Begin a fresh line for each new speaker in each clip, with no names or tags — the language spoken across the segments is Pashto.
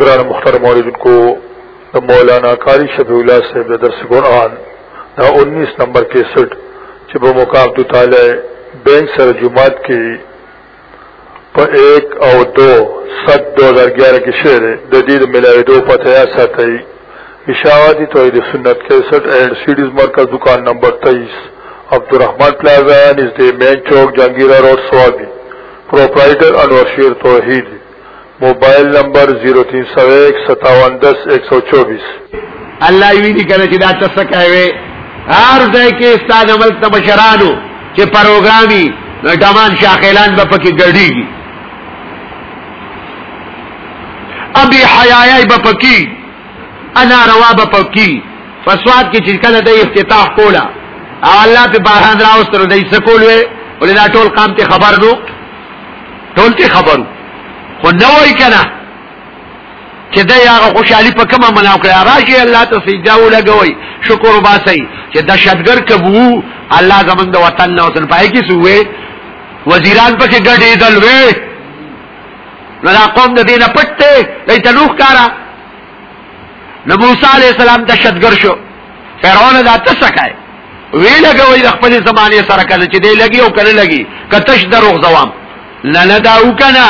گران مختار مولدن کو مولانا کاری شفیع اللہ صاحب درس قرآن دا انیس نمبر کے سٹ چب مقام تو تعالی بینک سر جماعت کی پا ایک او دو ست دوزار گیارہ کی شعر ددید ملائی دو پتہ ایسا تئی اشاواتی توحید سنت کے سٹ اینڈ سیڈیز مرکز دکان نمبر تیئیس عبدالرحمن پلازان از دی مین چوک جہانگیرہ روڈ سوابی پروپرائٹر انور شیر توحید موبایل نمبر 03015710124 الله یې دې کله چې دا تاسو کوي هر ځای کې استاد عمل ته بشرانو چې پروګرامي ډمان شاخلان به پکې ګډيږي ابي حیاي به پکې انا روا به پکې فسواد کې چې کله د افتتاح کولا او الله په باران راوستره دې سکول وې ولې دا ټول قام ته خبر نو ټول ته خبرو خو نه وای کنه چې دا هغه خوشحالي په کومه مناو کړی راشي الله ته سجده ولګوي شکر وباسي چې دا شتګر کبو الله زمونږ د وطن نه وطن پای کې سوې وزیران پکې ګډې دلوي نو دا قوم د دینه پټه لیت لوخ کارا نو موسی عليه السلام د شتګر شو فرعون دا تسکای وی لګوي د خپل زمانه سره کله چې دی لګي او کله لګي کتش دروغ زوام نه نه دا وکنه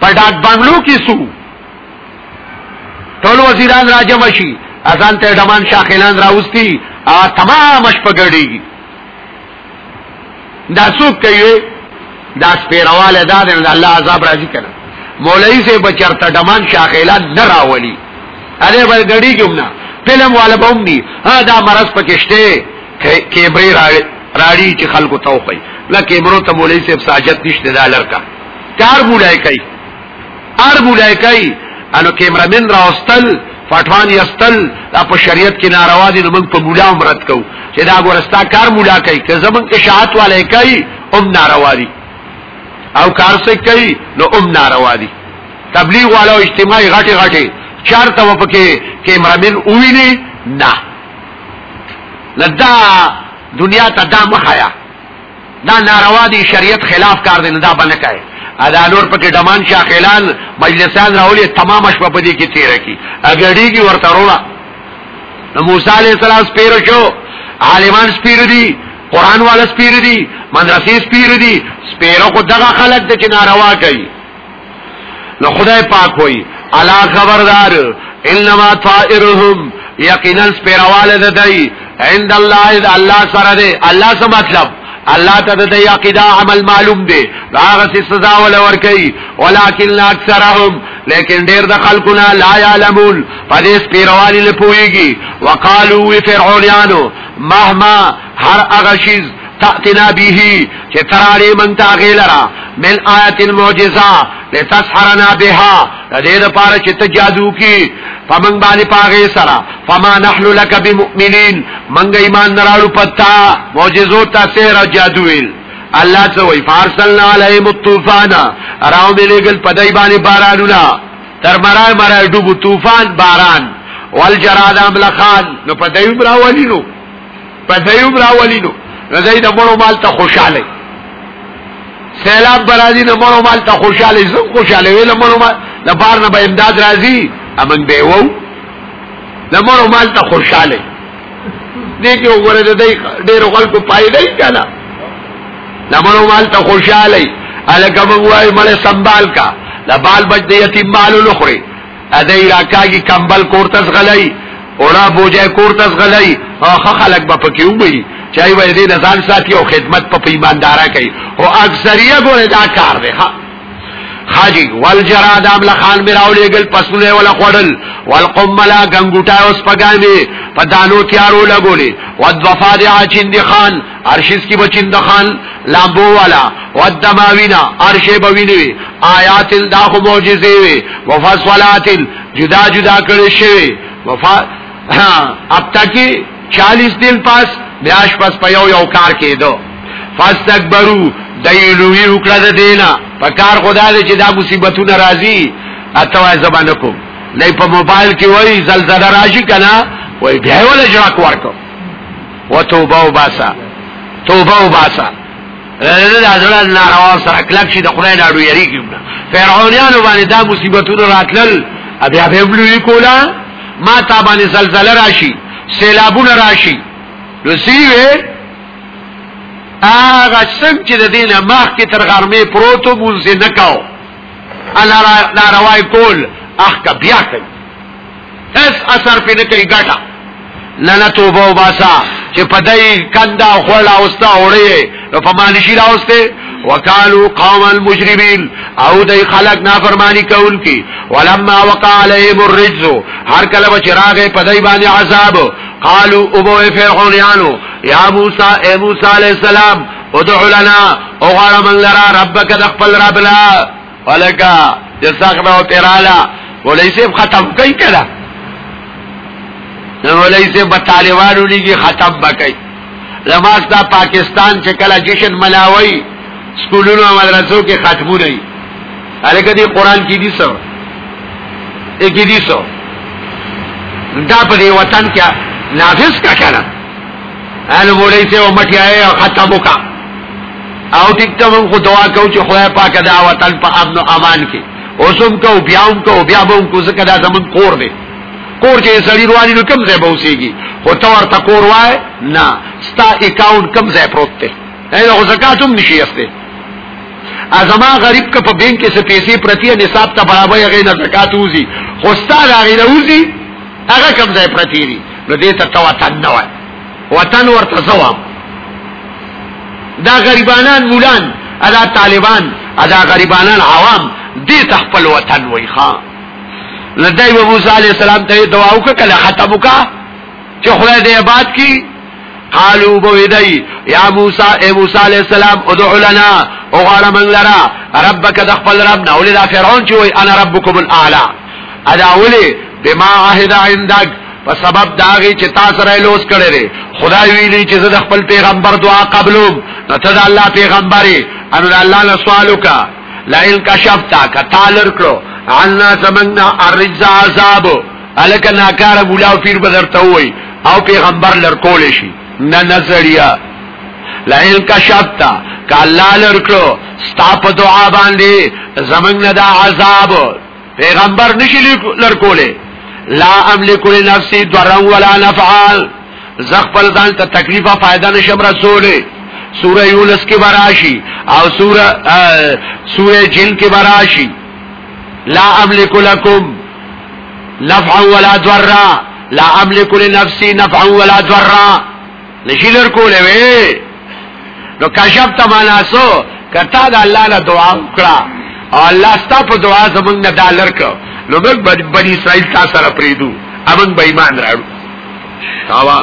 په ډاک بنگلو کې سو ټول وزیران راځم شي ازان ته ډمان شاخلان راوستي ا تمام شپګړيږي دا څوک کوي دا سپیرواله دا د الله عذاب راځي کنه مولوی سے بچرته ډمان شاخلان نه راولي اله بل غړي کومنا فلم والا بوم دي ها دا مرض پکشته کیبری راړي چې خلکو توخی لکه برو ته مولوی سے ساجت نشته دا لړکا کار بولای کوي ار بولای کوي انو کیمرامن راوستل فټوان یستل دا په شریعت کې ناروا دي نو موږ په بوډا عمرت کو چې دا ګورستا کار بوډا کوي که زمون اشاعت والے کوي ام ناروا دي او کار څه کوي نو ام ناروا دي تبلیغ والو اجتماعي غټي غټي چارته وپکې کیمرامن اوینه نه لدا دنیا ته دا مخایا دا ناروا دي شریعت خلاف کار دي نه دا بنه کوي ادا نور پکې دمان شاخلان مجلسان راولي تمام شپه په دې کې تیر کی اګړیږي ورته رولا نو موسی عليه السلام سپیرو شو عالمان سپیرو دي قران والا سپیرو دي مدرسې سپیرو دي سپیرو کو دغه خلک د کناروا کوي نو خدای پاک وای الا خبردار انما طائرهم یقینا سپیروال د دای عند الله الله سره دی الله څه مطلب الله ته د عقیده عمل معلوم دی هغه سزا ول ور کوي ولکن اکثرهم لیکن ډیر د خلقنا لا يعلمون پدې پیروالي له پويږي وقالو فرعونانو مهما هر هغه شی تاتنا به چې تراري من تاغیلرا من آیت المعجزه لتسحرنا بها د دې لپاره چې ته جادو کی فمن باندې پاغه سره فما نحلو لك بمؤمنين منګ ایمان نراړو پتا معجزو تاسو را جادو ویل الله ته وی فارسلنا علیهم الطوفان راو ملګل پدای باندې بارانونه تر مرای مرای ډوبو طوفان باران والجراد املخان نو پدای براولینو پدای براولینو رضای د مړو مال ته خوشاله سیلاب برادی د مړو مال ته خوشاله زه خوشاله ویل مړو مال د بار نه به امداد راځي امن به وو د مور او مال ته خوشاله دي کې وګوره د ډېر خلکو پایدای کړه د مور او مال ته خوشاله الکه موږ وای مړ سنبال کا د بال بچ د یتیم مال لخري ا دې راکاږي کمبل کورتس غلای اوړه بوجه کورتس غلای اخ خلک به پکې وبي چای وای دې ځان ساتي او خدمت په پیماندارا کوي او اکثریه ګوره دا کار دی ها خاجی والجراد ابل خان میراو لګل پسونه ولا خړل والقملا غنګوټا اوس پګامي په دانو تیارو لګولې وذفادع چند خان ارشیس کی بچند خان لامبو والا ودماوینا ارشه بوینوی آیات الداخ معجزه وی وفصلات جدا جدا کړي شوی وفا اب تکي 40 دل پاس بیاش پس په یو یو کار کېدو فاستكبروا تیلوی وکړه د دینا په کار خدا دې چې دا مصیبتونه راځي اته وای زبانه کو نه په موبایل کې وای زلزلہ راشي کنه وای بیا ولا جراک ورکو وتوبه وباسا توبه وباسا رنه د ازړه ناروا سره کلک شي د خدای نه اړو یری کیونه فرعونانو باندې دا مصیبتونه راتلل بیا به بلوی کولا ما تا باندې زلزلہ راشي سیلابونه راشي رسیوه هغه څنګه چې د دینه مخ کې تر غرمه پروتو مونږ نه کاو انا را روای کول احکا بیا کوي اس اثر په نه کوي ګټه لنا توبه وباسا چې پدای کندا خول اوستا وړي په مانشي راوسته وکالو قوم المجرمین او دای خلق نافرمانی کول کی ولما وقع علیهم الرجز هر کله چې راغې پدای باندې عذاب قالو ابو فرعونانو یا موسی اے موسی علیہ السلام ادع لنا او غار من لرا ربک دخل ربنا ولکا جساقنا و پیرالا ولی سیب ختم کئی کلا ولی سیب بطالبانو لیگی ختم بکئی لماستا پاکستان چې کلا جشن ملاوی سکولونو و مدرسو کے ختمو نئی علیکہ دی قرآن کی دی سو ایکی دی سو دا پا دی وطن کیا نافذ کا کنا ان وړي سه او مټیاي او ختم وکا او ټیک ته خو دعا کو چې خدای پاک دا وطن په امن او امان کې اوسم کو بیاوم کو بیا بوم کو زکه دا زمون کور دی کور کې سړی رواني نو کم ځای بوسيږي خو ته ورته کور وای نه ستا اکاونټ کم ځای پروت دی دا خو زکات هم نشي اخته ازما غریب که په بینک کې څه پیسې پرتی نصاب ته برابر هغه نه زکات وزي خو ستا هغه نه وزي هغه کم ځای پرتی دی نو دې ته وطن نه وطن ور تزوام دا غریبانان مولان ادا طالبان ادا غریبانان عوام دیتا ته خپل وطن وی خان و موسی علیہ السلام تا دعا که کل ختمو که چې خدای دی عباد کی قالو بویدای یا موسی اے موسی علیہ السلام ادعو لنا او غاړه من لرا ربک دخل ربنا دا فرعون چې وای انا ربکم الاعلا ادا ولي بما عهد عندک په سبب داغي چې تاسو را لوس کړی لري خدای ویلي چې زه د خپل پیغمبر دعا قبلوم ته د الله پیغمبري ان الله له سوالوکا لئن کشفتا کتالر کړو عنا سمنا الرجز عذاب الک ناکار بولاو پیر بدرته وای او پیغمبر لر کول شي نه نظریا لئن کشفتا کالله لر کړو ستاپ دعا باندې زمنګ نه دا عذاب پیغمبر نشي لر کوله لا املک لنفسي ضرا ولا نفعا زغفل ځان ته تکلیفه فائدہ نشم رسوله سوره یونس کې براشي او سوره سوره جن کې براشي لا املک لكم نفعا ولا ضرا لا املک لنفسي نفعا ولا ضرا نشیلر کوله وې نو کشف تماناسو کتا د الله نه دعا وکړه او الله ستاسو دعا زمونږ نه دالر کو نو موږ بنی اسرائیل تاسو سره پریدو امن به ایمان راړو تاوا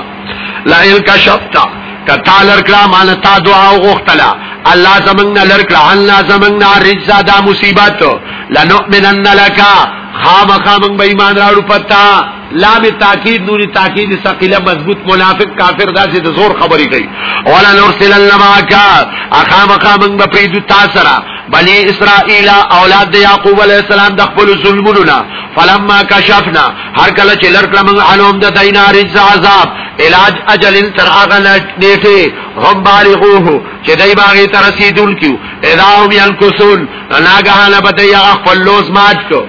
لا الکشفتا کتا لرکړه مانتا دعا وغختلا الله زمنګ لرکړه الله زمنګ رجزا دا مصیبت لنؤمنن لکا خامخا موږ به ایمان راړو پتا لام تاکید نون تاکید ثقيله مضبوط منافق کافر داسې د زور خبري کوي ولا نرسلن معك اخا مقام بپریدو تاسرا بني اسرائيل اولاد د يعقوب عليه السلام د خپل ظلمونو نه فلما كشفنا هر کله چې لړکړه موږ علوم د دینار عذاب علاج اجل تر هغه نیټه هم بالغوه چې دای باغې ته رسیدول کیو اذا هم ينقصون ناګهانه بده یا خپل لوز مات کو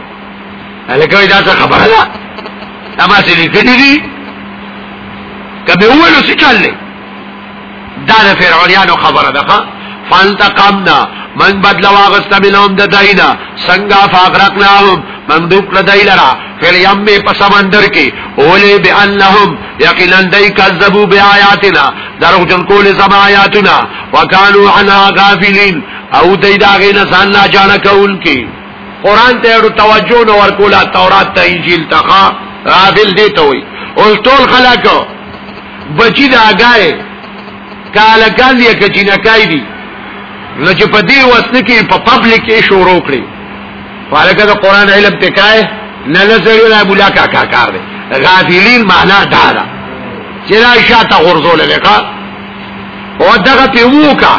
الکه دا څه خبره ده اما سې لیکلې دي کبه اولو څه چلې دا د فرعونانو خبره ده فانتقمنا من بدل واغست منهم د داینا څنګه فاغرقناهم من دوک لدایلرا فل یم په سمندر کې اولی بانهم یقینا دای کذبوا بیااتنا درو جن کول زما آیاتنا وکانو عنا غافلین او دای داغه نه ځان نه جان کول کی قران ته ورو توجه نو ورکولا تورات ته انجیل ته غافل دی ته وي اوس ټول خلک بچی دا غاړي کالکان دی کچینکای دی نو چې په دې وسنه کې په پبلک کې شروع کړی فالکه د قران علم تکای نه لزری نه بولا کا کا کار دی غافلین معنا دا ده چې را شاته غرزول لکه او دغه په وکا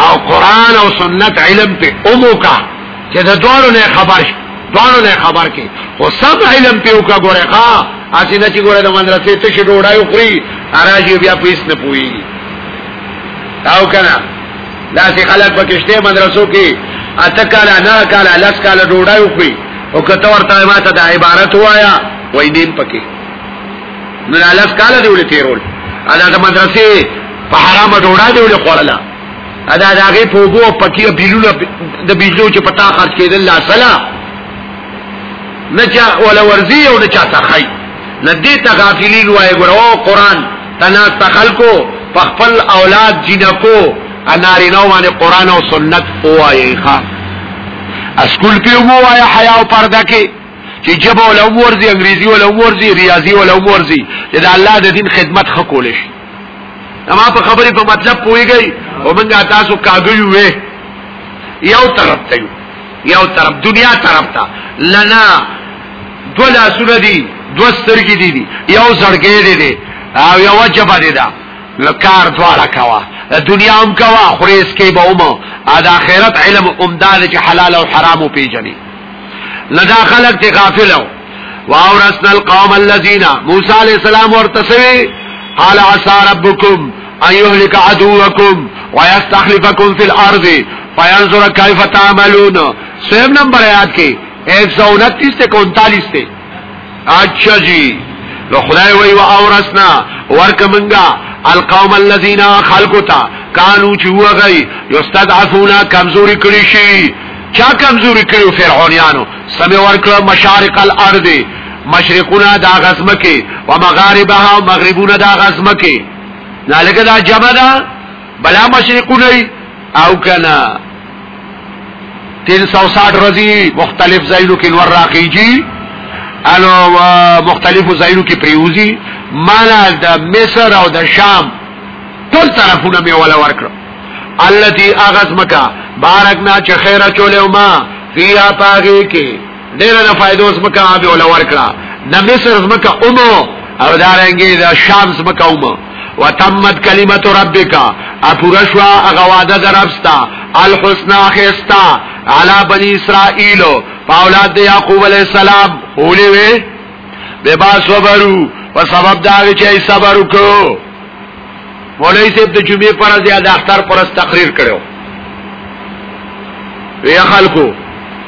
او قران او سنت علم په اومو کا چې د دوړو نه خبر شي دوانو لے خبر کی خو سب علم پیو کا گوره خوا اسی نچی گوره دا مندرسی تشی روڑایو خوری اراجیو بیا پیس نپوئی تاو کنا داسی خلق بکشتے مندرسو کی اتکالا نا کالا لس کالا روڑایو خوری او کتور تایماتا دا عبارت ہوایا وی نیم پکی نو لس کالا دیولی تیرول ادا دا مندرسی پا حرام روڑا دیولی خورلا ادا دا غیب ہوگو پکی بیلو د بیلو چې پتا خرج کېدل لا سلام نه چا ولا ورزي او نه چا تخي ندې تغافلي وای ګرو قران تنا تخلقو فخفل اولاد جنکو اناری نو باندې قران او سنت وای ښا اسکول کې وای حیا او پرده کې چې جبه ولا ورزي انګريزي ولا ورزي ریاضي ولا ورزي دا الله د دین خدمت خکول شي اما په خبرې په مطلب پويږي او موږ تاسو کاغل وې یو طرف ته یو طرف دنیا طرف ته لنا دو لاسونه دي دو سترګې دي یو زړګې دي دي او یو جبه دي دا لکار دواړه کوا دنیا هم کوا خریس کې به اومه دا آخرت علم اومدار چې حلال او حرام پیژني لدا خلق ته غافل او واورثنا القوم الذين موسى عليه السلام ورتسوي قال عسى ربكم ان يهلك عدوكم ويستخلفكم في الارض فينظر كيف تعملون سیم نمبر آیات کې ایک سو انتیس تے کونتالیس تے اچھا جی لو خدای وی و اورسنا ورکمنگا القوم الذین خلقو تا کانو چوه غی یستدعفونا کمزوری کلی شی چا کمزوری کلیو فرعونیانو سمی ورکل مشارق الارد مشرقونا دا غزمکی و مغاربها و مغربونا دا غزمکی نالکه دا جمع دا بلا مشرقونی او کنا تین سو ساٹھ رضی مختلف زیلو کی نور راقی جی الو مختلف زیلو کی پریوزی مانا د مصر او د شام ټول طرفونه مې ولا ورکړه التي اغزمکا بارکنا چې خیره چولې ما فيها پاغي کې ډېر نه فائدو زمکا به ولا ورکړه د مصر زمکا اومو او دارنګي د شام زمکا اومو وتمت کلمت ربک اپورشوا اغواده دربستا الحسنا خستا علی بنی اسرائیل اولاد یعقوب علیہ السلام اولی وی بے با صبرو و سبب داوی چه صبرو کو مولای سیب د جمعه پرز یا د اختر پرز تقریر کړو وی خلکو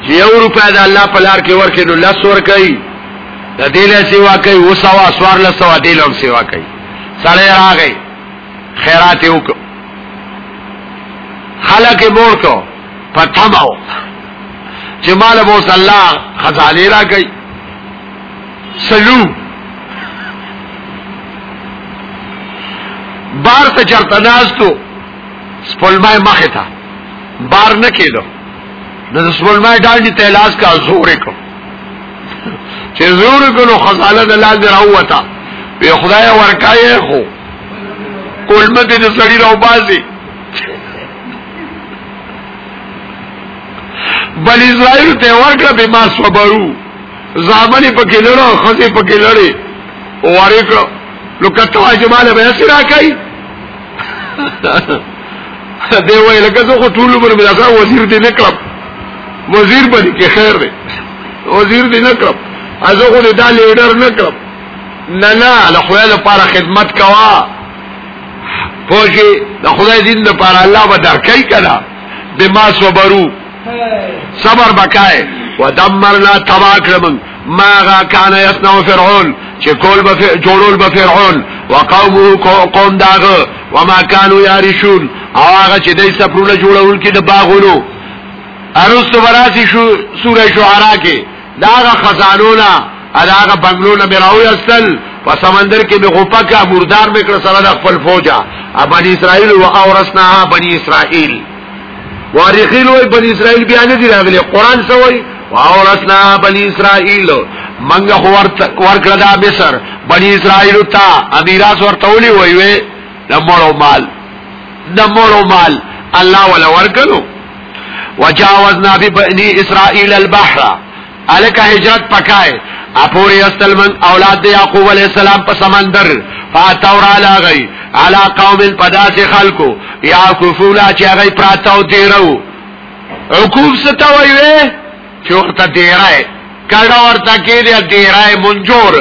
چې یو روپیا د الله په لار کې ورکې نو لس ور کوي د دې له سیوا کوي وسوا سوار له سوا دې له سیوا کوي سړی راغی خیرات یې وکړ خلک یې مور کو پټماو چې مال ابو صلی الله خزانه راغی سلو بار ته چرته ناستو سپلمای مخه تا بار نه کېدو د سپلمای ډاډی ته لاس کا زور وکړ چې زور کو نو خزانه د لاس راوته وی خدای ورکای خو کلمه دې سړی راو بازي بل اسرائیل ته ورکړه به ما صبرو زامن په کې لړو خزي په کې لړې ورکړه نو کته جماله به سرا کوي دی وای لکه زه خو ټول عمر بیا کا وزیر دې نکړم وزیر باندې کې خیر دی وزیر دې نکړم ازو خو دا لیډر نکړم نه نه د خدای لپاره خدمت کوا پوجي د خدای دین لپاره الله به درکې کړه بما صبرو صبر بکای ودمرنا تباکرم ما غا کان یسنو فرعون چې کول به جوړول به فرعون وقومه قوم داغه وما كانوا يعرشون هغه چې دای سپرونه جوړول کې د باغونو ارس وراسی شو سوره شعرا کې داغه خزانونا اداغه بنگلو نه براوي اصل په سمندر کې به غوپا کا مردار به کړ سره د خپل فوجا بني اسرائيل او اورسنا بني اسرائيل وارخيل وي بني اسرائيل بیا نه دی راغلي قران سوي واورسنا بني اسرائيل منګه ورکړه د ابسر بني اسرائيل ته امیراس ورتولي وي وي دمړو مال دمړو مال الله ولا ورکلو وجاوزنا ببني اسرائيل البحر الک هجرت پکای اپوری استل من اولاد دی یعقوب علیہ السلام په سمندر فاتور علی غی علی قوم پداس خلقو یعقوفولا چې غی پراتاو دیرو عقوب ستوي وې چورته دیرای کړه ورته کې دی دیرای منجور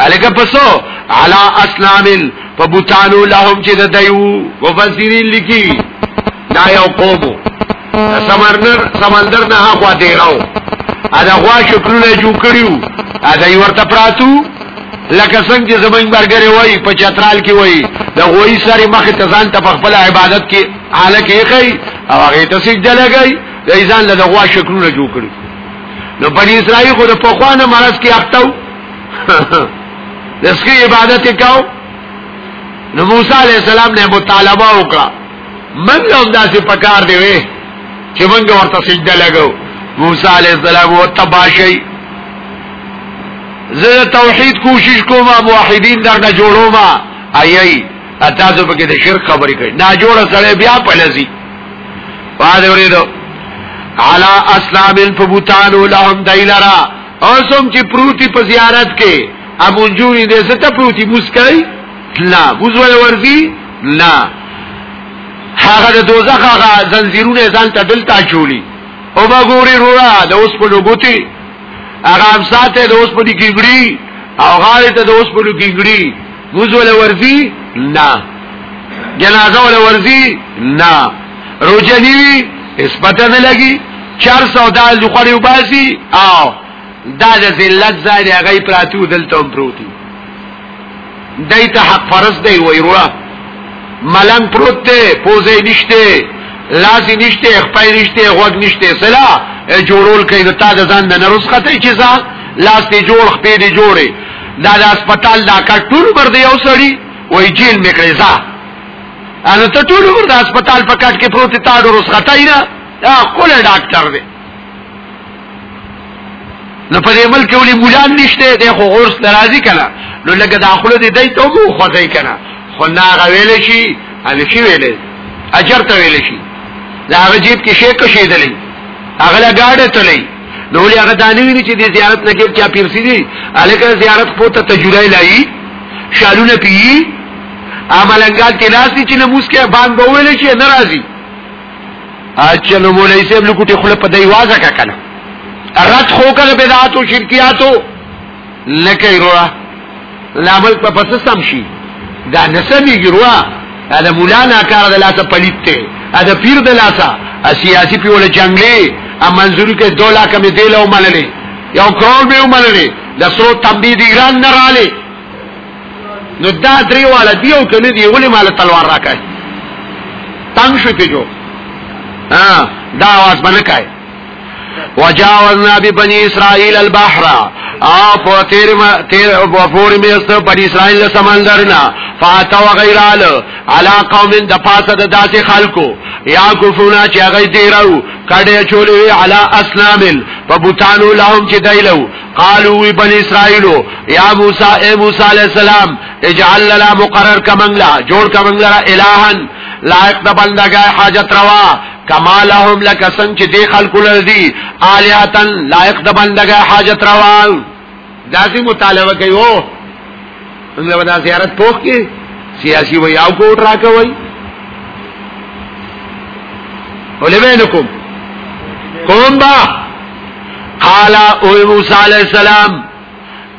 الګه پسو علی اسلامل فبوتانو لهم چې دایو وفسرین لکی دا یو قومو سمندر سمندر نه هغه ډیرو ا دغه شکرونه جو کړیو ا دای ورته پراتو لکه څنګه چې زمنګ برګره وای په چترال کې وای د غوي ساري مخ ته ځان ته خپل عبادت کې حالکه یې کوي او هغه ته سجده لګي د ځان له دغه شکرونه جو کړی نو بنی اسرائیل خو د پخوانه مرز کې اخته دسکی عبادت کاو نو موسی علیہ السلام نے مطالبه وکړه من لوم داسې پکار دی وې چې موږ ورته سجده لګو موسی علی السلام او تباشی زه توحید کوشش کوم موحدین درنه جوړوم ایي تاسو پکې د شرک خبرې کوي نا جوړه سره بیا پلسي باندې ورېدو علا اسلام الفبوتان لهم دیلرا اوسم چې پروتي په زیارت کې امونجوري دې څه ته پروتي مسکای لا وزول ورزي لا هغه د دوزخ هغه زنجیرونه ځان ته دلته چولی او با ګوري رورا د اوس په لوبوتي هغه امساته د اوس په کیګړي او غاړه ته د اوس په کیګړي غوزول ورزي نه جنازه ول ورزي نه روجنی اثبات نه لګي 400 دال لخري وباسي او دا د ذلت ځای هغه پراتو دلته پروتي دایته حق فرض دی وای رورا ملنګ پروت دی پوزې نشته لاسي نشته خپای نشته غوږ نشته سلا جوړول کوي د تا د ځان نه رسخته چې ځا لاس دی جوړ خپې دی جوړي دا د هسپتال دا کټول بر دی او سړی وای جیل میکړي ځا ان ته ټول ور د هسپتال په کټ کې پروت تا د رسخته یې نه دا کول ډاکټر دی نو په ملک ولې مولان نشته د خو غورس ناراضي کړه نو لکه داخله دی دای ته مو خوځي کړه خنا غویل شي الفی ویلې اجر ته ویل شي دا هغه جیب کې شی کو شیدلې هغه لا گاډه تلې نو لري هغه دانی ویني چې دې زیارت نه کې چا پیرسي دي الکه زیارت پوته تجربه لای شالونه پی عملنګال کې ناسي چې نموس کې باندې ویل شي ناراضي اچھا نو مولای صاحب لکوټي خله په دیوازه کا کنه رد خو کړه بدعات او شرکیات لکه ورا لامل په پس سم شي دا نسبی گروا دا مولانا کار د لاسه پلیت ته دا پیر د لاسه سیاسی پیول جنگلی ا منظوری که دو لاکه می دیل او مللی یو کرول می او مللی لسرو تنبی دیگران نرالی نو دا دریوالا دیو کنی دی ولی مال تلوار راکای تنگ شو پیجو دا آواز بنکای وجاوزنا ببني اسرائيل البحر اپ تیر تیر وفور میست بني اسرائيل سمندرنا فاتوا غیر ال علا قوم د پاسه د داسې خلکو یا کفونا چې هغه دیرو کډه چولې علا اسلامل په بوتانو لهم چې دایلو قالو بني اسرائيل یا موسی اے موسی عليه السلام اجعل لنا مقرر کمنلا جوړ کمنلا الہن لائق د بندګای حاجت روا کما لهم لکه څنګه چې دی خلق لردي الیاتن لایق د بندګه حاجت روان داسي مطالبه کوي او موږ ودا زیارت پوښ کې سیاسي وي او کوټ راکوي ولبینکم کوم با قال او موسی علی السلام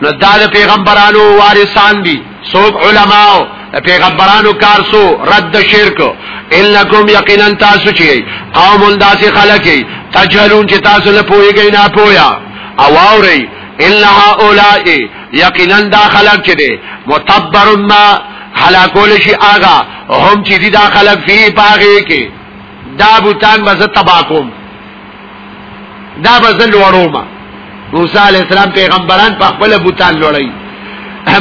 نو دا پیغمبرانو وارثان دي څوک علماو پیغمبرانو کار سو رد شرک انکم یقینا تاسو چی قوم داس خلقی تجهلون چې تاسو نه پوهیږئ نه پویا او اوري ان هؤلاء یقینا دا خلق چې دي متبر ما هلاکول شي آغا هم چې دي دا خلق فيه پاغه کې دا بوتان بز تباکم دا بز لوړوما موسی علی السلام پیغمبران په خپل بوتان لړۍ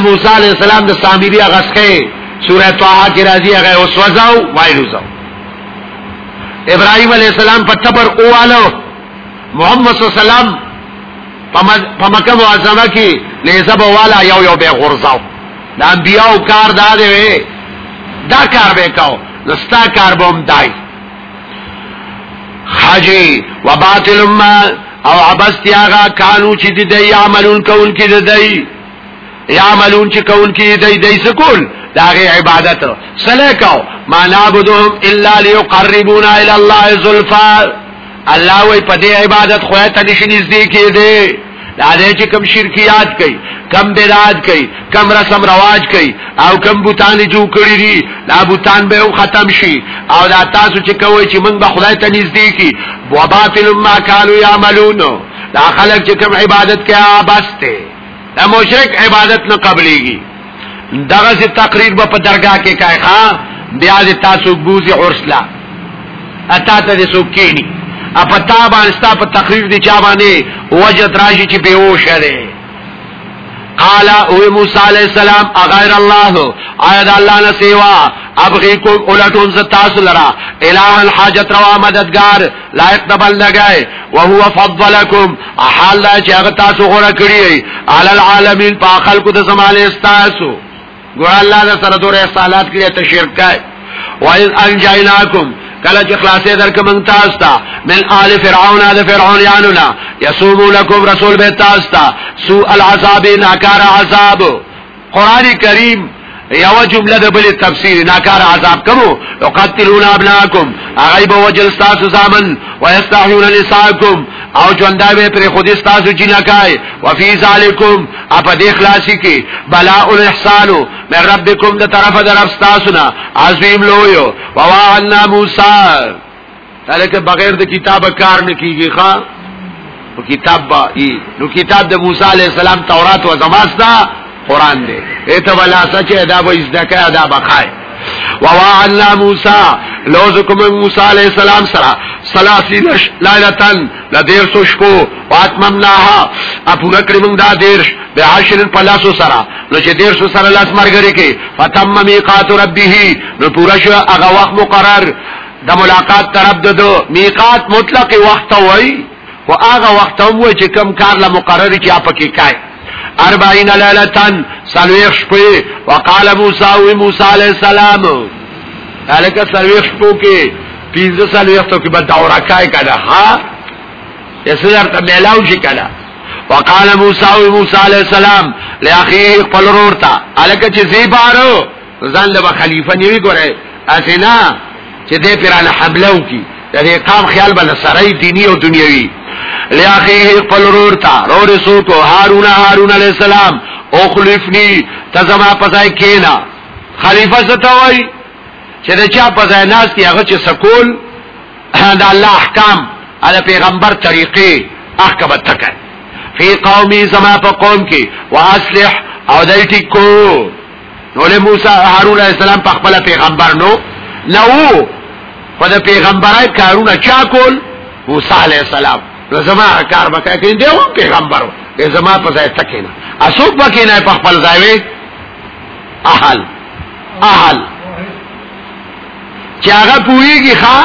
موسی علی السلام د سامری غسکه سوره طه کې راځي هغه وسوځاو وایلوځاو ابراهيم عليه السلام په تبر اوالو محمد صلی الله علیه وسلم په مکه معظمه کې لیزب والا یو یو به غرزاو د انبیاو کار دا دی دا کار به کاو نستا کار بوم دای حاجی و باطل ما او عبست یاغا کانو چې دی دی عملون کول کې دی یعملون چې کول کې دی دی سکول داغی عبادت سلیکو ما نابدهم الا لیقربونا الاللہ زلفا اللہ وی پا دی عبادت خویتا نشنیز دی کی دی دا دی چی کم شرکیات کئی کم بیداد کئی کم رسم رواج کئی او کم بوتانی جو کری دی دا بوتان به او ختم شي او دا تاسو چې کوی چې منگ با خدای تا نزدی کی و باطل ما کالو یعملونو دا خلق چې کم عبادت کیا بستے دا مشرک عبادت نه قبلیگی دغه سي تقریر به په درگاه کې کوي ها بیا دې تاسو ګوزي اورسلا اتا ته دې سوکېني اپتا باندې ستا په تقریر دي چا باندې وجد راشي چې به وشه دي قال او موسی علیہ السلام اغیر الله اید الله نه سیوا ابغي کو اولتون ز تاسو لرا الہ حاجت روا مددگار لایق دبل لګای او هو فضلکم احال چې هغه تاسو غوړه کړی علی العالمین په خلقو د زمانه تاسو ګور الله دا سر دور احسالات کلی ته کئی وید وایذ انجیناکم کله چې خلاصې درک مونږ تاسو من آل فرعون آد فرعون یانونا یسومو لکم رسول بیتاستا سو العذاب ناکار عذاب قران کریم یو جمله د بلی تفسیر ناکار عذاب کوم وقتلون ابناکم اغیب وجل تاسو زامن ويستحيون نساکم او جوندا به پر خودی تاسو چې لکای وفي ذالکم اپ دې خلاصي کې بلاء الاحسان من ربکم د طرف درف تاسو نه عظیم لویو وواعنا موسی تلکه بغیر د کتاب کار نه کیږي ښا او کتاب با ای نو کتاب د موسی علی السلام تورات او زماستا قران دی ایت ولا سچ ادا و ازدکه ادا بخای وواعنا موسی لوزکم موسی علی السلام سره سلاسین لالتن لدیر سو شپو واتممناها اپورا کرمون دا دیرش بی عشرین پلاسو سرا نو چه دیرسو سرا لاس مرگری که فتم میقات ربیهی نو پورا شو اغا وقت مقرر دا ملاقات ترب دادو میقات مطلق وقت وی و اغا وقت وی چه کم کار لمقرری که اپکی کئی اربعین لالتن سلویخ شپی وقال موسیٰ وی موسیٰ علیہ السلام لکه سلویخ شپو که پینځه سال یو کې به دوره کای کړه ها یسلر ته ملاو شي کړه وقال موسی او موسی علیہ السلام لاخی خپل ورتا الکه چې زیبارو ځان له خلیفہ نیوی ګره اسینا چې دې پیرانه حمله وکي د دې قام خیال بل سره دینی او دنیوي لاخی خپل ورتا رور سوکو هارون هارون علیہ السلام اخلفنی تزما پسای کینا خلیفہ ستوي چې دا چا په ځای ناس کې هغه چې سکول دا الله احکام على پیغمبر طریقې احکام تکه فی قومی زما په قوم کې واصلح او دای ټکو نو له موسی هارون علیہ السلام په خپل پیغمبر نو نو خدای پیغمبرای کارونه چا کول موسی علیہ السلام نو زما کار وکړ کې دیو پیغمبر یې زما په ځای تکینا اسوک وکینا په خپل ځای وی احل احل چې هغه پويږي ښا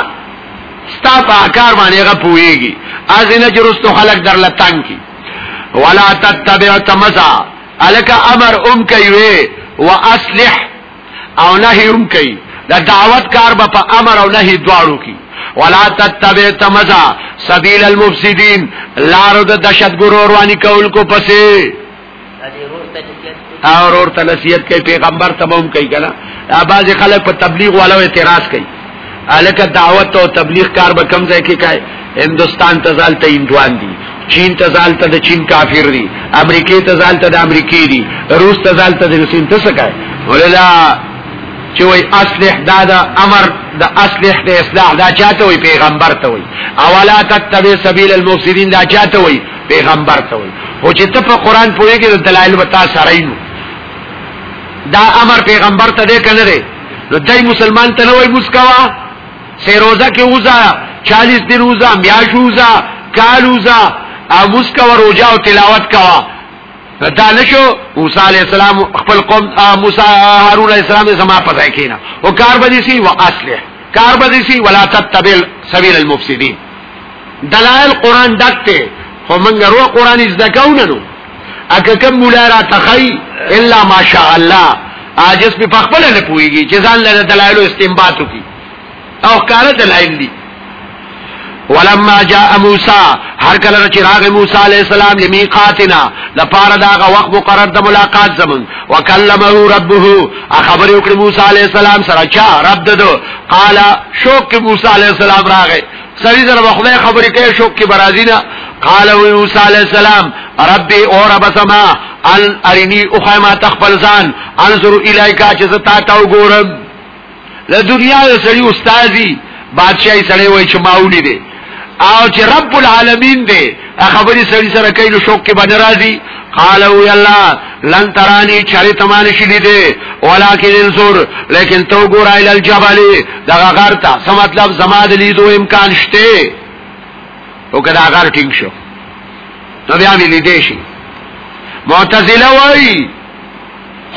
ستا په کار باندې هغه پويږي ازنه چې رستو خلق در لتان کی ولا تتبع تمزا الک امر ام کوي واصلح او نهي ام کوي دا دعوت کار په امر او نهي دواړو کی ولا تتبع تمزا سبیل المفسدين لارو د دشتګور رواني کول کو پسې اور اور تنسیت کوي پیغمبر تمام کوي کنه بعض خلک په تبلیغ والو اعتراض کوي الکه دعوت او تبلیغ کار به کم ځای کې کوي هندستان تزال ته هندوان دي چین تزال ته د چین کافر دي امریکای تزال ته د امریکای دي روس تزال ته د روسین څه کوي ولله چې وای اصلح دا د امر د اصلح د اصلاح دا چاته وای پیغمبر ته وای اولا تتبع سبیل المفسدين دا چاته وای پیغمبر ته وای او چې ته په قران پوهیږي د دلایل وتا سره نو دا امر پیغمبر ته دی کنه دی نو دای مسلمان ته نه وای مسکوا سه روزه کې وزا 40 دن وزا میاش وزا کال وزا او مسکوا روزه او تلاوت کوا دا نشو موسی علی السلام خپل قوم موسی هارون علی السلام زما پځای کینا او کار بدی سی واصله کار بدی سی ولا تتبع سبیل المفسدين دلائل قران دکته خو منګه رو قران زده کونه نو اکه کم مولا را تخی الا ماشاء الله عاجز په خپل نه پويږي چې ځان له دلایل استنباط کی او کار دلایل دي ولما جاء موسی هر کله چې راغ موسی علی السلام لمیقاتنا لپاره دا وخت مقرر د ملاقات زمون وکلمه ربه خبر یو کړ موسی علی السلام سره چا رب دو قال شوق موسی علی السلام راغې سړي سره خدای خبرې کوي شوق کې برازینا قال موسی علیہ السلام ربي اور ابسما ان ارني اخما تخبل ځان انظر الیک چې زتا تا وګورم له دنیا سړي استادي بادشاہي سړي وای چې ماوني دي او چې رب العالمین دې خبري سړي سره کینو شوق کې باندې راځي قالو یا الله لن ترانی چری تمانی شدی دی ولیکن انظر لیکن تو گورا الالجبالی دغا غرطا سمطلب زماد لیدو امکان شتی او کدا غار ټینګ شو نو بیا ملي دی شي معتزله وای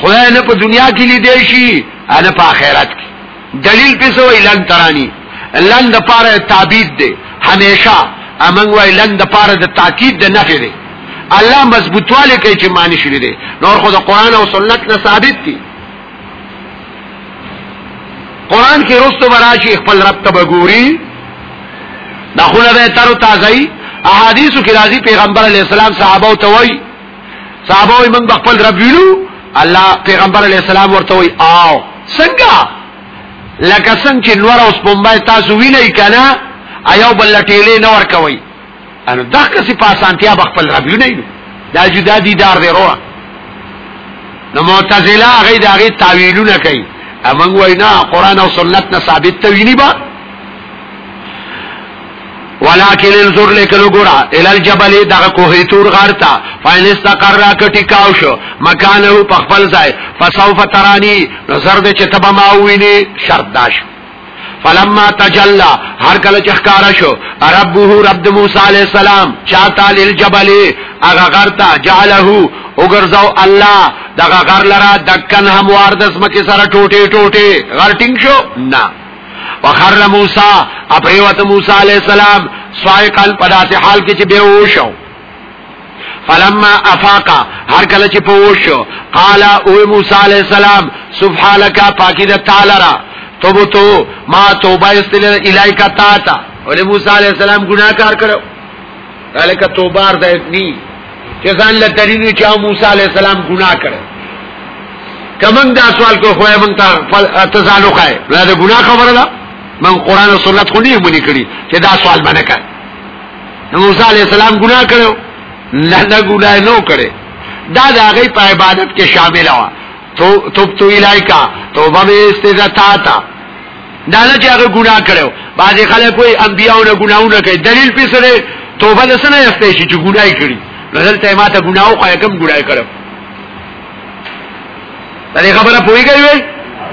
خدای نه په دنیا کې لیدې شي نه په آخرت کې دلیل پیسه وای لن ترانی لن د پاره تعبید دی همیشه امنګ وای لن د پاره د تاکید د نفي دی الله مضبوطواله کوي چې معنی شری دی نور خو د قران او سنت نه ثابت دي قران کې رستو براشي خپل رب ته بګوري دا خونه به تر تازه احادیثو کې راځي پیغمبر علی السلام صحابه ته وای صحابه یې موږ خپل رب ویلو الله پیغمبر علی السلام ورته وای او څنګه لکه څنګه چې نور اوس بمبای تاسو وینئ کنه ایو بل ټیلې نه ور کوي ان دا کسي په اسانتیا خپل رب ویلو دا جدا دي دار دی روه نو معتزله هغه دا هغه تعویلونه کوي امنګ وینا قران او سنت نه ثابت تویني با ولكن انظر لكل غرا الى الجبل دغه کوه تور غارتا فاین استقر کټی کاو شو مکانه په خپل ځای فسوف ترانی نظر دې چې تبه ما ویني شرط داش فلما تجلى هر کله چې ښکارا شو ربه رب موسی عليه السلام چاته للجبل هغه غارتا جعله وګرځاو الله دغه غر لرا دکن هموار د سمکه سره ټوټه ټوټه غرټینګ شو نه وخر موسی اپریوت موسی علیہ السلام سوائقن پدات حال کې چې بیوشو فلما افاقا هر کله چې پوښو قال او موسی علیہ السلام سبحانك پاکی د تعالی را توبتو ما توبه استل الایکا تا تا اور موسی علیہ السلام ګناکار کړو ذالک توبار دایتنی چې ځان له دلیل چې موسی علیہ السلام ګناه کړو کمن دا سوال کو خوای مونږ ته تعلق ہے دا ګناه خبره ده من قران او سنت خو نه مونږ کړی چې دا سوال باندې کړ موسی علی السلام ګناه کړو نه نه ګناه نه کړې دا د هغه په عبادت کې شامل و تو توب تو الایکا توبه به استزاتا تا دا نه چې هغه ګناه کړو بعضی خلک کوئی انبیاونه ګناونه کوي دلیل پې سره توبه نه سره یسته چې ګناه کړی بدل ته ماته ګناو خو کم ګناه کړو دا خبره پوېږي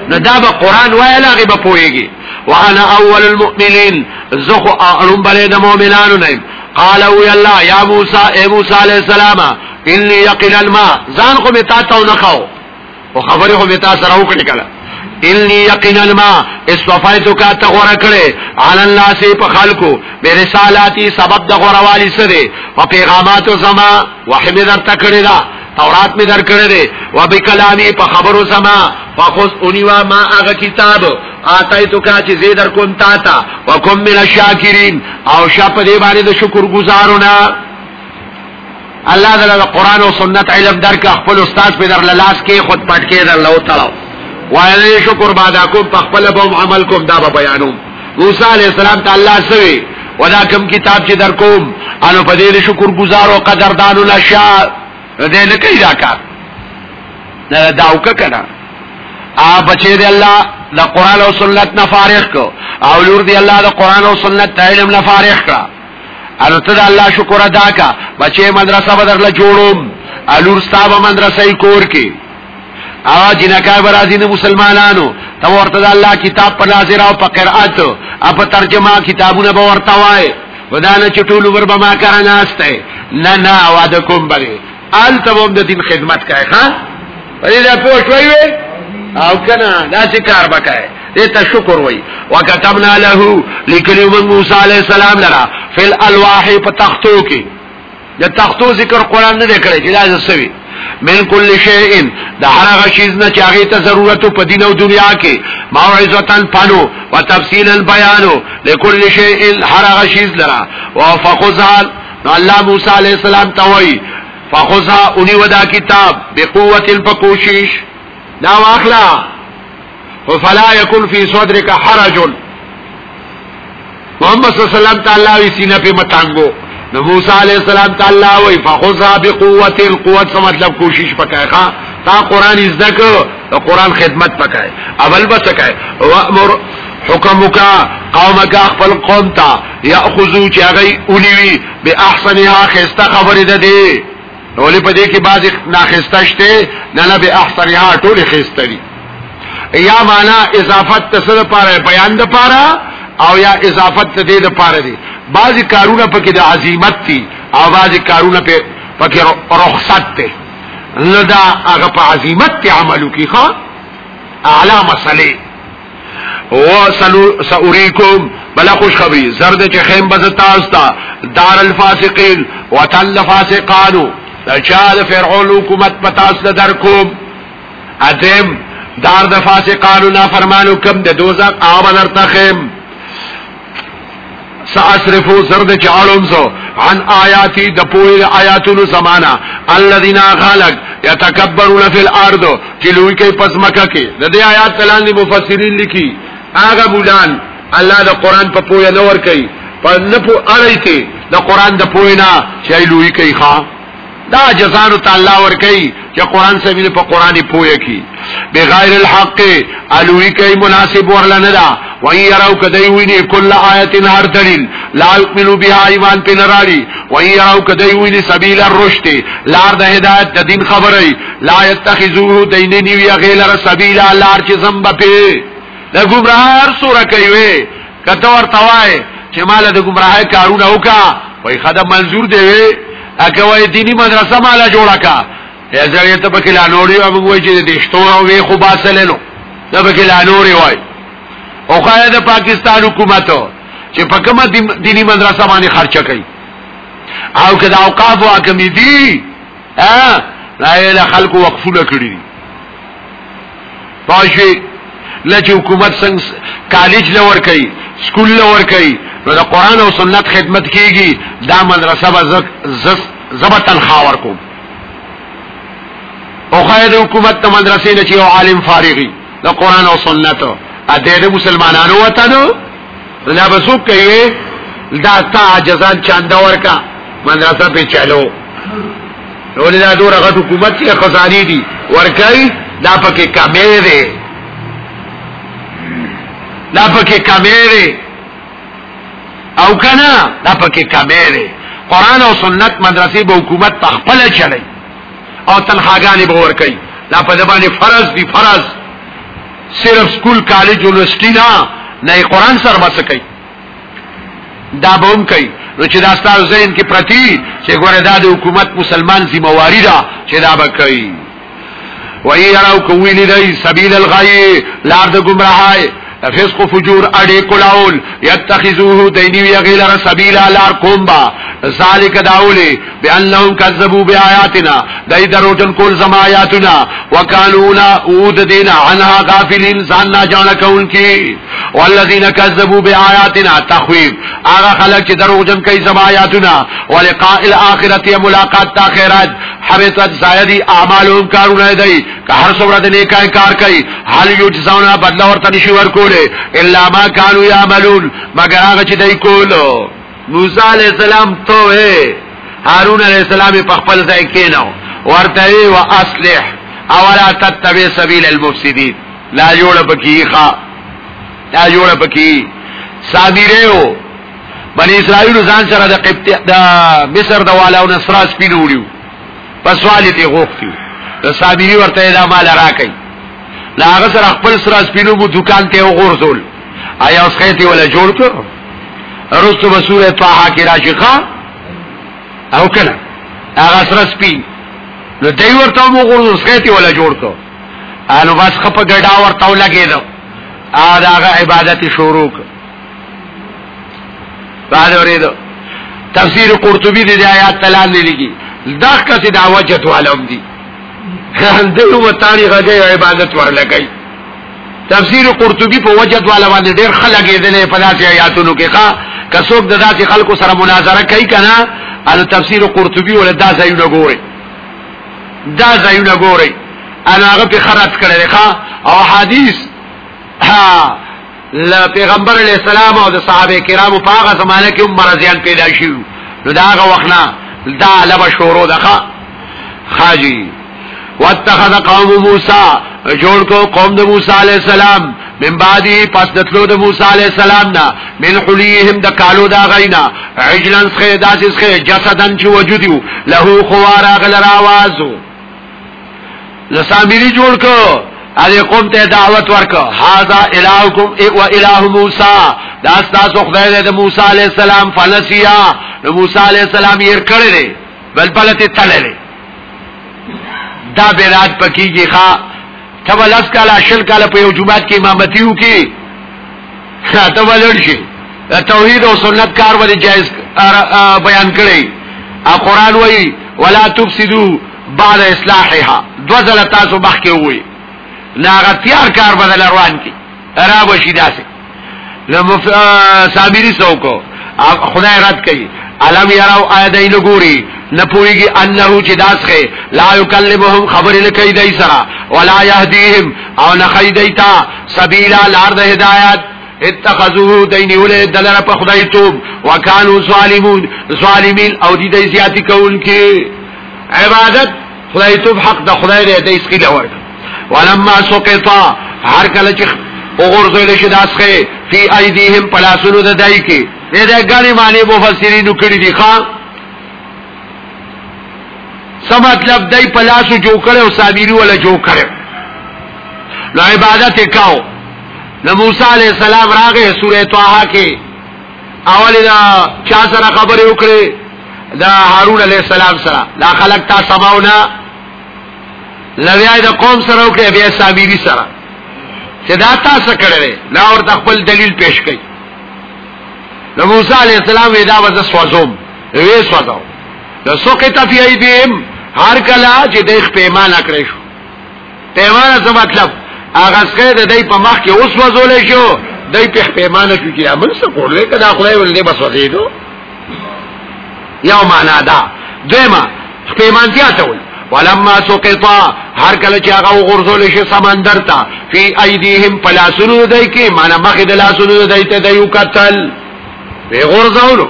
نو دا به قران وایي هغه به پوېږي وانا اول المؤمنین زخو اعلم بلی دا مومنانو نیم قالو یا اللہ یا موسیٰ اے موسیٰ علیہ السلام انی یقین الما زان خو متا تاو نخاو و خبری خو متا سراو کنی کلا انی یقین الما اسوفایتو کا تغور کرے علن لاسی پا خلکو میرے سالاتی سبب دا غوروالی سدے و پیغاماتو زما وحمی در تکڑی دا تورات می در کړی دی و به کلامي په خبرو سما فخذ انوا ما هغه کتاب آتایتو کا چې زیدر کوم تا تا وکم من الشاکرین او شپ دې باندې د شکر گزارونه الله تعالی قرآن او سنت علم درک خپل استاد په در لاس کې خود پټ کې در لو تړاو وایي شکر بادا کوم په خپل به عمل کوم دا به بیانوم موسی علی السلام ته الله سوي ودا کوم کتاب چې در کوم انو په دې شکر گزار او قدردان الاشیاء دې نه کوي دا کار دا داوکه کړه ا بچې دې الله د قران او سنت نه فارغ کو او لور دی الله د قران او سنت علم نه فارغ کړه ان ته الله شکر ادا کا بچې مدرسه بدرله جوړوم الور ستاب مدرسې کور کې او جنکای برازی نه مسلمانانو ته ورته د الله کتاب په ناظر او په قرات او په ترجمه کتابونه به ورته وای ودانه چټول ور به ما کرا ناشته نه نه وعده کوم بلې آل تبوم د دین خدمت کوي ها ولې دا پوښتوي او کنه دا چې کار وکړي دې ته شکر وای وکتبنا له لیکلو من موسی علی السلام لرا فل الواح په تختو کې د تختو ذکر قران نه کړی چې دا څه من کل شیء د هر هغه شیز نه چې هغه ته ضرورت په دین او دنیا کې موعظتن پانو و تفصیلا بیانو لكل شیء هر هغه شیز لرا وفخذها الله موسی علی السلام ته وای فخذها اونی ودا کتاب بقوه الفقوشش دا واخلا فلا یکن فی صدرک حرج محمد صلی الله علیه وسلم تعالی سینہ په متانګو نو موسی علیہ السلام تعالی وی فخذها بقوت القوت څه مطلب کوشش پکای ښا تا قران زده کو قران خدمت پکای اول بس کای وامر حکمک قومک خپل قوم تا یاخذو چاغي اونیوی به احسنها خسته خبره ده دی نولی پا دی که بعضی ناخستشتی نانا بی احسنها طولی خستری یا معنا اضافت تصد پارا بیان دا پارا او یا اضافت دی دا پارا دی بعضی کارونه پا که دا عظیمت تی او بعضی کارونه پا که رخصت تی لدا اغا پا عظیمت تی عملو کی خواه اعلا مسئلے و سوریکم بلا خوش خبری زرد چه خیم بز تاستا دار الفاسقین وطن الفاسقانو دا چا د فرعون حکومت پتاس د درکوم اتم دار د فاسقانو نا فرمانو کم د دوزخ او بدر تخم ساسرفو زرد چالوم زو عن آیاتی د پوی آیاتونو زمانہ الذين خلق يتكبرون في الارض کلوی کوي پس مکه کې د دې آیات تلاندې مفسرین لیکي هغه بولان الله د قران په پوی نور کوي په نه پو اړای کې د قران د پوی نه شای لوی کوي ښا دا جزانو ته الله ور کوي چې قران سمینه په قرآني پوهه کی بغیر الحق الوی کوي مناسب ورلنه دا وای یراو کدی ویني کل آیتن هر دلیل لا یؤمنو بها ایمان پی نراری وای یراو کدی ویني سبیل الرشد لار د هدایت د دین خبره لا یتخذوه دیننی وی غیر سبیل لار چې زمب پی د ګمراه سوره کوي کته ورتوای چې مال د ګمراهه کارونه وکا وای خدای منظور دی اګه وای دینی مدرسه مالا جوړه کا یزړی ته پکې لانوړی او وای چې دې شتو او وی خو باسلنو دا پکې لانوړی وای او خای د پاکستان حکومت چې په کومه دینی مدرسه باندې خرچه کوي او کدا اوقاف او کمی دی ها راي له خلکو وقفونه کړی پښې لکه حکومت څنګه کالج لور کوي سکول لور کوي نو د قران او سنت خدمت کیږي دا مدرسه به زبط تنخواور کو او خیر حکومت ته مدرسې نه چې یو عالم فارغي د قران او سنت ا دې د مسلمانانو وته نو نه به څوک کوي دا تا جزان چاندور کا مدرسه په چلو ولې دا دور غټ حکومت کې خزاني دي ورکای دا پکې کمې ده دا پکې کمیره او کنا دا پکې کمیره قران او سنت مدرسې به حکومت تخپل چلای او تنخواګانې به ور کوي دا په دبانې فرض دی فرض صرف سکول کالج یونیورسيټي نه نه قران سره بس کوي دا به هم کوي نو چې دا ستاسو ذهن کې پرتی چې ګوره دا د حکومت مسلمان ذمہواری ده چې دا به کوي وَيَرَوْا كُوِّلِ دَيْ سَبِيلَ الْغَيِّ لَارْدَ گُمْرَحَائِ فسق و فجور اڑی کلاول یتخذوه دینیو یغیلر سبیل آلار کومبا ذالک داولی بی انہم کذبو بی آیاتنا دی دروتن کل زم آیاتنا وکانونا اود دینا عنها غافلین زاننا جانا کون کی والذین کذبو بی آیاتنا تخویب آغا خلق چی درو جن کئی زم آیاتنا ولقاء الاخرتی ملاقات تا خیرات حبیتت زایدی اعمالون کارون دی که هر سورت نیکای کار کئی حال یو جزاونا بدلا ورطنشی ورکول کوله الا ما كانوا يعملون مگر هغه چې دای کولو موسی علی السلام ته وې هارون علی السلام په خپل ځای کې نو ورته و اصلح اولا تتبع سبیل المفسدين لا جوړ پکې ښا لا جوړ پکې صابرېو بنی اسرائیل ځان سره د قبط د مصر د والاو نصراس پیډوړو پس والی ته غوښتي د صابری ورته دا مال راکې لاغه سره خپل سره سپینو بو دکان ته وغورځول آیا اوس خېتی ولا جوړ کړ رستو بسوره طه کی راشقه او کله هغه سره سپین نو دوی ورته مو غورځول خېتی ولا جوړ کړ انو بس خپ ګډا ورته لګېدو ا داغه عبادت شروع کړ بعد اوریدو تفسیر قرطبی دې آیات تلاله لګي دغه کسي دا وجه تو علم دي دلو و تاریخ گئی و عبادت ور لگئی تفسیر قرطبی په وجد والا باندې ډیر خلک دې په داسې آیاتونو کې ښا کڅوک د داسې خلکو سره مناظره کوي کنه ان تفسیر قرطبی ول دا ځایونه ګوري دا ځایونه ګوري انا هغه په خرات کړل ښا او حدیث ها لا پیغمبر علی السلام او د صحابه کرامو په هغه زمانه کې هم مرضیان پیدا شیو نو دا هغه وخت نه دا لبا شورو دغه خاجی واتخذ قوم موسی جوړ کو قوم د موسی علی السلام من بعدی پس دتلو د موسی علی السلام نا من حلیهم د کالو دا غینا عجلن خې داسې خې جسدن چې وجود یو له خوارا غلرا आवाज لسامری جوړ کو علی قوم ته دعوت ورک هاذا الہکم و الہ موسی دا تاسو خدای د موسی علی السلام فلسیا د موسی علی السلام یې کړی بل بلته تللی دا بیرات پکیږي ښا تبا لس کالا شل کالا په یو جمعات کې امامتي وکي تبا لړشي توحید او سنت کار باندې جایز بیان کړي ا قران وایي ولا تفسدوا بعد اصلاحها دوزل تاسو مخ کې وایي لاغتیار کار بدل روان کی را بشی داسه سامری سو کو خدای رد کئی علم یراو آیا دای لګوري نه پويږي انه چې داسخه لا يكلمهم خبر لکې دای سره ولا يهديهم او نه خیدایتا سبیلا لار د هدایت اتخذوه دینیوله دلر په خدای توب وکانو ظالمون ظالمین او دې دای زیاتی کول کې عبادت خدای توب حق د خدای دې دای سکیل اور ولما سقطا هر کله چې وګورځول شي داسخه فی ایدیهم پلاسونو د دای کې دې د غني معنی مفسرینو کړی دي ښا سم مطلب دای په لاسو جوړ کړو صابری ولا جوړ کړو نو عبادت وکاو نو موسی علی السلام راغې سورې طه کې اول دا چا سره خبرې وکړې دا هارون علی السلام سره لا خلق تا سماونا لویای د قوم سره وکړې بیا صابری سره صدا تاسو کړې لا ورته خپل دلیل پیش کړئ نو موسی علی السلام ودا وز سوزوم وی سوزو د سوقت فی ایدیم هر کلا چې د پیمانه کړی شو پیمانه څه مطلب هغه څه د دې په مخ کې اوس وزول شو دای په پیمانه کې چې عمل څه کولې کدا خدای ولې بس وزیدو یو معنا دا دیمه پیمانتیا ته وایي ولما سقطا هر کله چې هغه غرزول شي سمندر ته فی ایدیهم پلاسونو دای کی معنی مخې د لاسونو دای ته دایو قتل وی غرزولو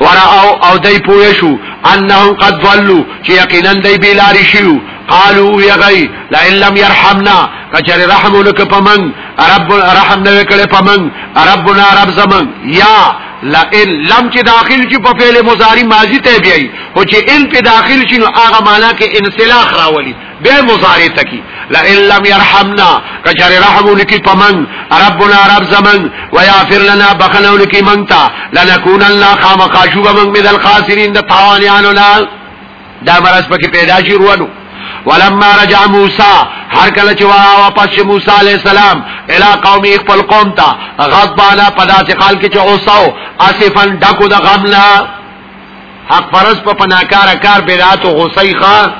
ورا او او دای پوه شو انهم قد ضلوا چې یقینا دای بیلاری شیو قالو یغی لا ان لم يرحمنا کچر رحمونک پمن رب رحم نه وکړي پمن ربنا رب زمن یا لا ان لم چې داخل چې په فعل مضارع ماضی ته بیای او چې ان په داخل شنو هغه معنا کې انسلاخ راولي به مضارع تکي لئن لم يرحمنا کچر رحمو لکی پمن ربنا رب زمن ویافر لنا بخنو لکی منتا لنکونن خام خاشوب من من الخاسرین دا تاوانیانو نا دا مرس پکی پیدا شی روانو ولما رجع موسی هر کله چې واه واپس موسی علی السلام الی قومي خپل قوم ته غضبانا پداسه حال کې چې اوساو اسفن ډکو د غمنا حق فرض په پناکار کار بیراتو غصی خان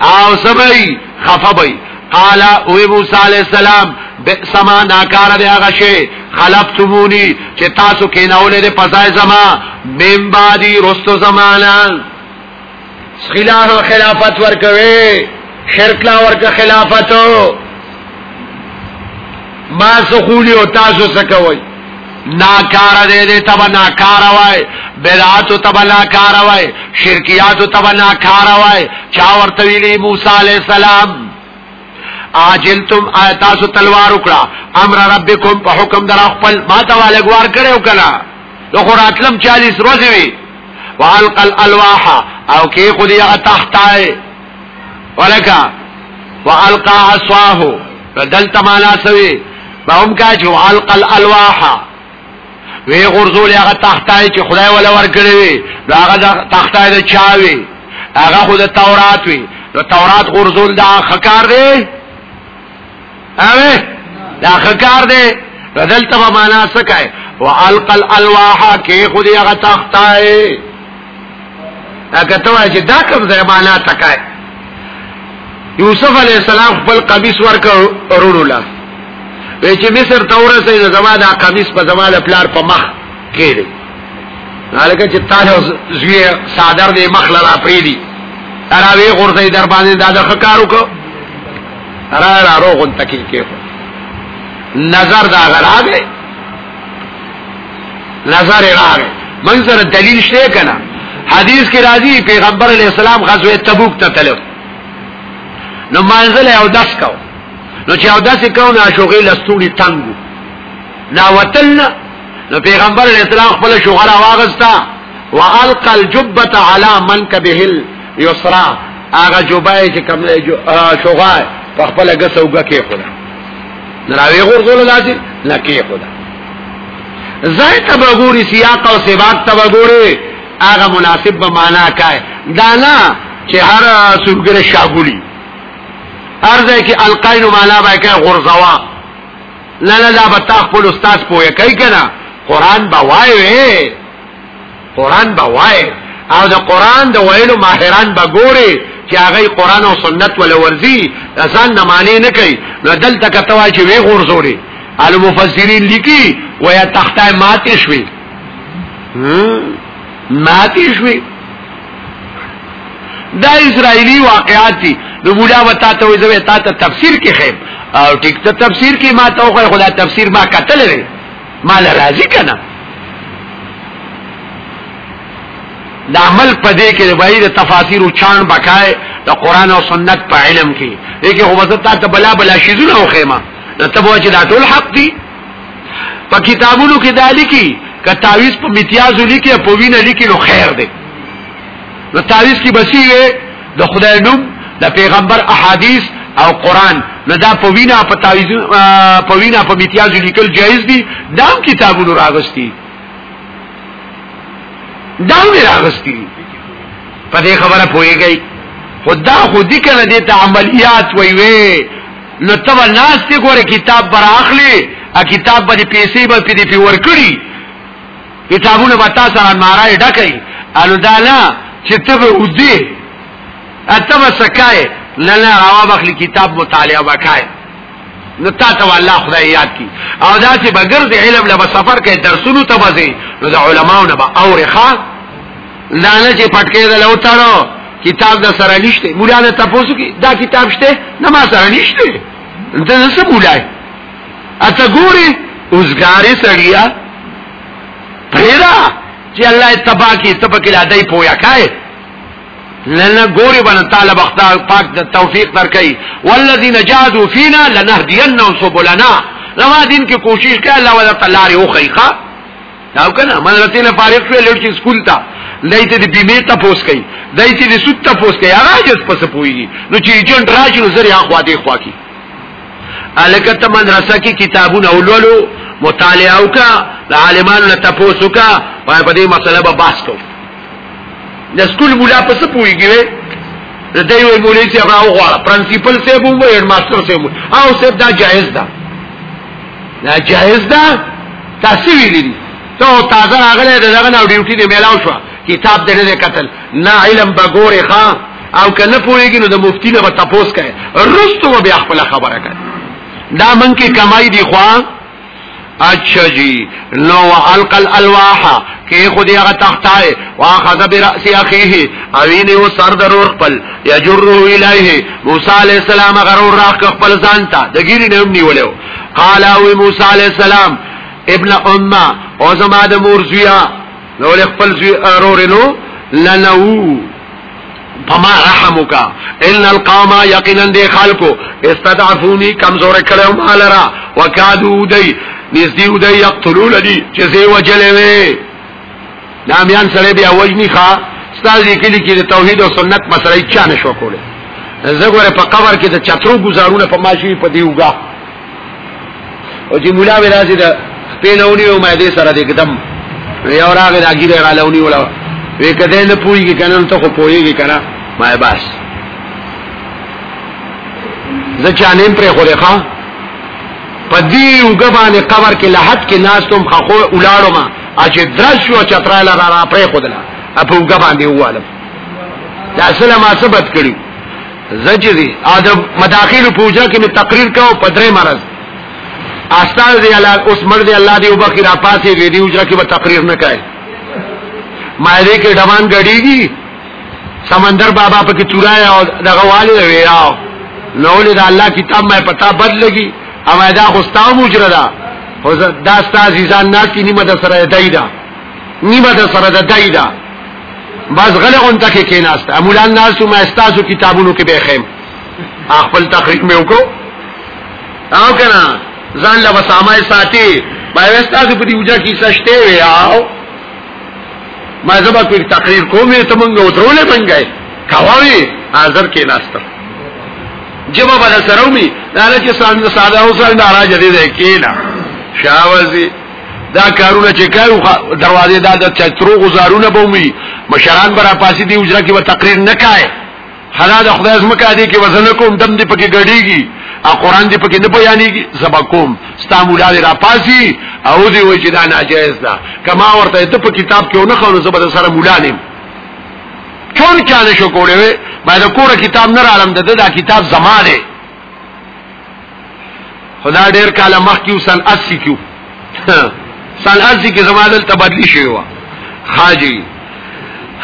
او سبئی خفبئی قال او موسی علیہ السلام سما ناکار دی هغه شی خلقتمونی چې تاسو کې ناولې د پزای زما مم بادي رستو زمانہ خلاف خلافت ورکوي شرک لا ورکه خلافت ما سخولی او تاسو سکوي ناکار دی دی تبا ناکار وای بدعاتو تبنا کاروای شرکیاتو تبنا کاروای چاورت ویلی موسی علیہ السلام عاجلتم آیاتو تلوار وکړه امر ربکم په حکم در خپل ما ته والګوار کړو کنا نو خراتلم 40 ورځې وی والق الالواح او کې خدای هغه تحتای ولکا والقى عصاه بدل تمانا سوي فهم کاچو والق الالواح وی غرزول هغه تختای چې خدای ولا ورکړي وي هغه تختای د چاوي هغه خود تورات وي نو تورات غرزول دا خکار دی اوه دا خکار دی بدلته به معنا سکه والق الالواح کې خودي هغه تختای هغه ته وایي چې دا کوم ځای معنا تکای یوسف علی السلام خپل قبیس ورکړ ورولله وی چې مصر ته ورسې د زما د قمیص په زما د پلار په مخ کې دی هغه چې تاسو زوی صادر دی مخ لرا پری دی راوی غورځي در باندې دا د خکارو کو را را روغون تکیل کې نظر دا غراغه نظر راغه منظر دلیل شته کنه حدیث کې راځي پیغمبر علی السلام غزوه تبوک ته تلو نو منزل او دس کو نو چې او داسې کوم عاشقې لستوري تنګو لا وتلنا نو پیغمبر اسلام خپل شغرا واغستا والقى الجبه على منكبه اليسرى هغه جوبای چې کوم شغا په خپل غسوګه کې خورا نراوی غرزول داسې لکه خدا زای تبغوري سیاق او سباق تبغوري هغه مناسب به معنا کای دانا چې هر سورګره شاغولي ارزه کې القین مالا به کې غرزوا نه نه دا به تاسو خپل استاد پوهه کوي کنه قران به وایي قران به وایي او د قران د ویلو ماهران به ګوري چې هغه قران او سنت ول ورزي ځان نه معنی نه کوي نو دلته کتوای چې وی غرزوري ال مفسرین لیکي ويا تخته ماته شوي ماته شوي دا اسرایلی واقعات دي نو بوډا وتا ته وې زه تا ته تفسیر کې خیم او ټیک ته تفسیر کې ما ته خو خدا تفسیر ما قتل لري مال راضی کنه د عمل په دې کې وایي د تفاسیر او چان بکای د قران او سنت په علم کې دغه هو زتا ته بلا بلا شیزونه او خیمه ته وایي چې دا ټول حق دي په کتابونو کې دالی کې کتاویز په امتیازو لیکي په وینه لیکي نو خیر دی نو تاویز کې بسیږي د خدای نوم د پیغمبر احادیث او قران نو دا په وینا په تعویز په وینا په امتیاز لیکل جایز دي دا کتابونو راغستي دا راغستي په دې خبره پويږي خدا خودی کنه دې ته عملیات وي وي نو ته ناس ته ګوره کتاب بر اخلي ا کتاب باندې پیسې به پی دې پی ور کړی کتابونه وتا سره مارای ډکې الودانا چې ته ودی اتبه سکای لنا روا بخل کتاب مطالعه وکای نو تا ته الله خدای یاد کی او دا چې بغیر د علم له سفر کې درسونو ته وځي نو د علماو نه به اورخه لانه چې پټکې د لوتارو کتاب د سره نشته مولا نه تاسو کې دا کتاب شته نه ما سره نشته انت نه څه مولای اته ګوري اوسګاری سړیا پیدا چې الله تبا کی تبا کې لادای پویا کای لنا ګوري باندې طالب اختار پاک توفیق درکې والذین جادوا فینا لنهدینهم سبلنا لما دین کې کوشش کړه الله ولا تعالی او خیخه دا کنه من رتین فارغ شو لړ سکول تا دایته د بیمه ته پوس کئ دایته د سود ته پوس کئ هغه جس پس پویږي نو چې ایجنټ راځي نو زری اخوا دی خوا کی الکه ته مدرسه کې کتابونه اولولو مطالعه وکا د عالمانو ته پوس وکا په دې مسله به بحث کوو لسکول مولا پس پویږي وې دای وی مولای سی ابراو غواړه پرنسپل سی بو هډ ماستر سی بو او سی دا جائز ده نه جائز ده تاسو ویلې ته تازه راغله دغه نو ډیوټي دی میلاو شو کتاب دې قتل نه علم بګورې خان او کنه پویږي نو د مفتی نه تپوس کړي رستو بیا خپل خبره کوي دا من کې کمای دی خو اچھا جی نو وحلق الالواح کی خودی اغا تختائے واخذ برأس اخیه اوینی و سر درور پل یجرو الیه موسیٰ علیہ السلام غرور راک کخپل زانتا دگیری نمنی ولیو قال اوی موسیٰ علیہ السلام ابن امه او زما د مور زویا نو له خپل زوی ارورینو لنو فما رحمك ان القوم يقينا دي خلقو استضعفوني کمزور کړو مالرا وکادو دی نزدی او دی یقتلول دی چه زی وجلی وی نامیان سره بیا وجنی خوا ستازی کلی که دی توحید و سنت مسئله چا نشو کولی زگوره پا قبر که دی چترو گزارونه پا ماشوی پا دیوگا او چی مولاوی رازی دی پینونی و مایده سره دی کدم یو راغی دا گیره غالونی ولا وی کده نه پویگی کنن تو خو پویگی کنن مای باس زه چانیم پرې خورې ښا پدی وګبانه قبر کې لحد کې ناس تم خخو اولاړو ما اچ درشو چترال را را پرې خدلا اپ وګبانه وواله دا سلام ثبت کړی زجری ادب مداخل پوجا کې می تقریر کاو پدری مرز استاد دی الله اوس مرد الله دی وبخیر پاسې دی دی وجرا کې به تقریر نه کوي مایده کې ډمان غړیږي سمندر بابا پکې چورایا او دغه والي ویاو نو له الله کتاب مې پتا بد لګي اما دا خوستا مجره دا دا ستا عزیزان ناس کی نیمه دا سره دای دا نیمه دا سره دا دای دا بس غلی غنطا که که ناستا امولان ناسو ما استاسو کتابونو که بیخیم اخپل تقریق میں اکرو آو کنا زان لبس آمائی ساتی بای وستاسو پتی اوجا کی سشتے وی آو ما زبا کوئی تقریر کومی تمنگو درولے بن گئے کواوی حاضر که ناستا جبا بل سرومی دا چې سامي ساده اوسه دا راځي دې کېنا شاوزي دا کارونه چې کایو دروازې دا د چترو غزارونه بومي مشران برا پاسې دی اجره کې و تقریر نه کای حنا د خدای زما کا دی کې وزن کوم دم دی پکې غړیږي ا قران دی پکې نه بیانېږي زبا کوم استعمال را پاسې او دی و چې دا ناجایز ده کما ورته ته په کتاب کې نه خو زبر سره مولا نیم چون چانه شو کولې ما دا کور کتاب نه رالم د دا کتاب زما دی خدا ډیر کاله مخکیو سن 80 کیو سن 80 کې زما دلته بدلی شوی و خاجی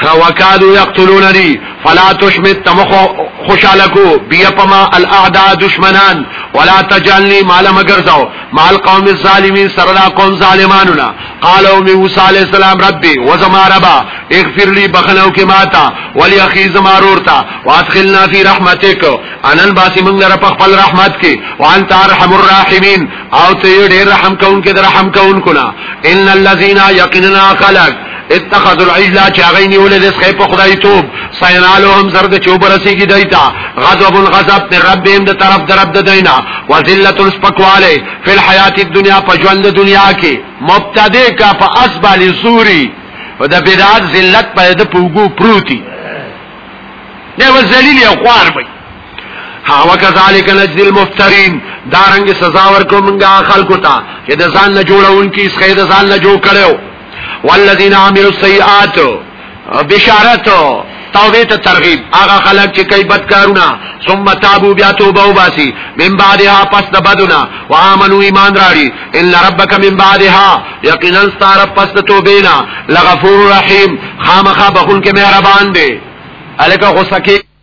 وکادو یقتلوننی فلا تشمت تمخو خوشالکو بیا پما الاعداء دشمنان ولا تجعلنی مالا مگرزو مال قوم الظالمین سرلا قوم ظالمانونا قالو می موسیٰ علیہ السلام ربی وزما ربا اغفر لی بخنو کی ماتا ولی اخی زمارورتا وادخلنا فی رحمتک انن باسی منگ در پخپل رحمت کی وانتا رحم الراحمین او تیر دیر رحم کون کی در رحم کون کنا ان اللذین یقننا خلق اتخذ العجلہ چاغی نیولے دس خیپ خدای توب سینالو هم زرد چوب رسی کی دیتا غضب الغضب پر ربیم د طرف درب د دینا وزلت الاسپکوالے فی الحیات الدنیا پا جوند دنیا کی مبتدے کا پا اسبال سوری و دا بیداد زلت پا دا پوگو پروتی نیو زلیل یا خوار بی ها وکذالک نجزی المفترین دارنگ سزاور کو منگا خلکو تا چه دا زان نجوڑا انکی اس خید زان نجو کرو والذین عملوا السیئات بشارت توبه ته ترغیب هغه خلک چې کوي بدکارونه ثم تابوا بیا توبه وباسي من بعدها پس د بدونه وامنوا ایمان راړي ان ربک من بعدها یقینا ستار پس د توبې نه لغفور رحیم خامخا بخون کې مهربان دی الکه غصه کې